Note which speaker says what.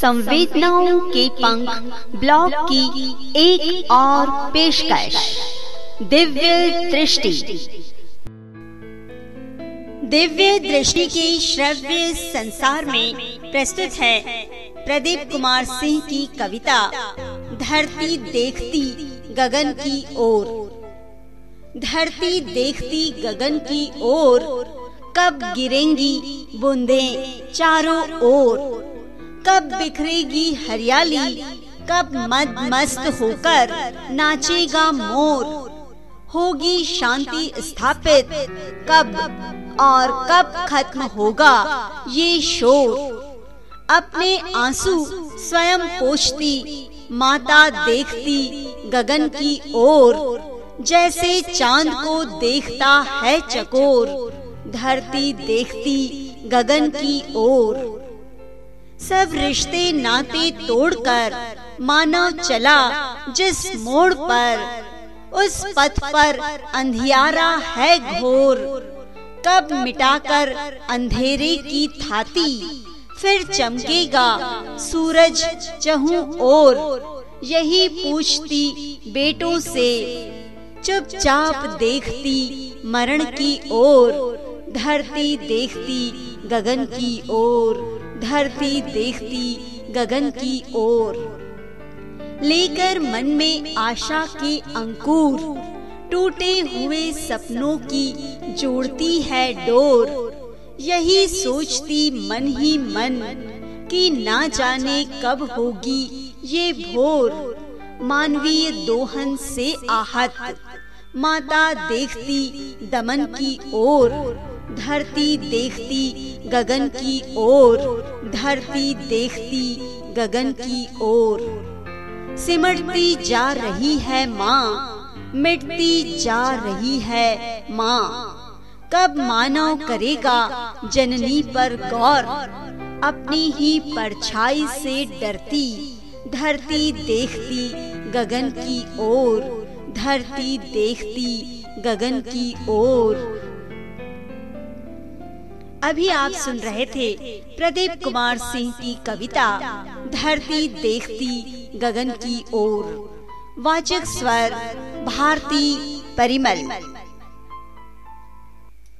Speaker 1: संवेदनाओं के पंख ब्लॉग की एक और पेशकश। दिव्य दृष्टि। दिव्य दृष्टि के श्रव्य संसार में प्रस्तुत है प्रदीप कुमार सिंह की कविता, धरती देखती गगन की ओर। धरती देखती गगन की ओर कब गिरेंगी बूंदे चारों ओर? कब बिखरेगी हरियाली, कब मद मस्त होकर नाचेगा मोर। होगी शांति स्थापित, कब और कब खत्म होगा ये शोर। अपने आँसू स्वयं पोछती, माता देखती गगन की ओर। जैसे चाँद को देखता है चकोर, धरती देखती गगन की ओर। सब रिश्ते नाते तोड़कर मानव चला जिस मोड़ पर। उस पथ पर अंधियारा है घोर। कब मिटाकर अंधेरे की थाती, फिर चमकेगा सूरज चहु और यही पूछती बेटों से, चुपचाप देखती मरण की ओर। धरती देखती गगन की ओर। धरती देखती गगन की ओर। लेकर मन में आशा के अंकुर, टूटे हुए सपनों की जोड़ती है डोर। यही सोचती मन ही मन कि ना जाने कब होगी ये भोर। मानवीय दोहन से आहत माता देखती दमन की ओर, धरती देखती गगन की ओर, धरती देखती गगन की ओर। सिमटती जा रही है माँ, मिटती जा रही है माँ। कब मानव करेगा जननी पर गौर? अपनी ही परछाई से डरती, धरती देखती गगन की ओर। धरती देखती गगन की ओर। अभी आप सुन रहे थे प्रदीप कुमार सिंह की कविता, धरती देखती गगन की ओर। वाचक स्वर, भारती परिमल।